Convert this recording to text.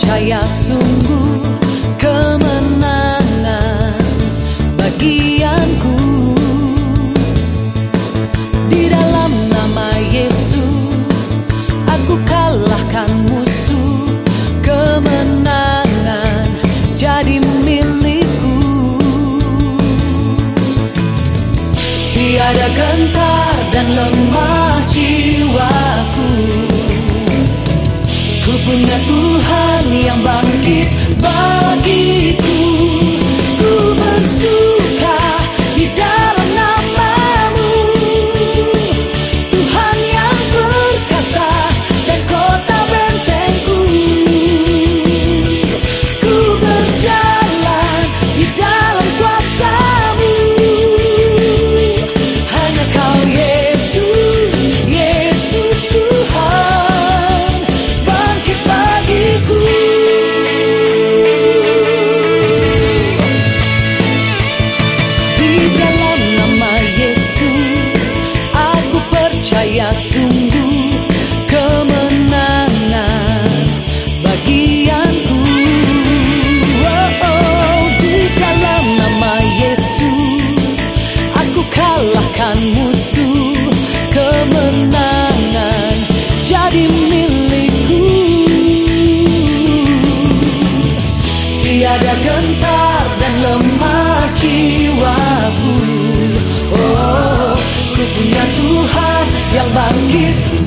percaya sungguh kemenangan bagianku. Di dalam nama Yesus aku kalahkan musuh Kemenangan jadi milikku. Tiada gentar dan lemah jiwaku. Ku punya Tuhan yang bangkit percaya sungguh kemenangan bagianku oh, oh, Di dalam nama Yesus Aku kalahkan musuh Kemenangan. Jadi milikku. Tiada gentar dan lemah jiwaku. Oh, ku punya Tuhan yang bangkit